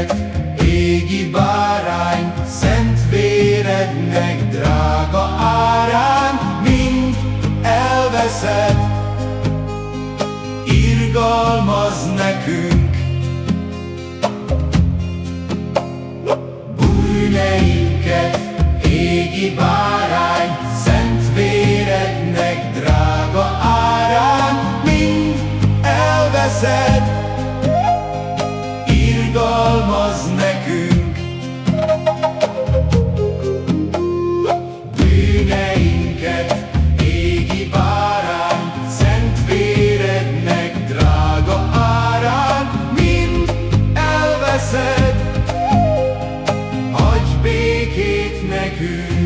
éred, égi bárány, szent vérednek drága árán, mind elveszed, irgalmaz nekünk. nekünk.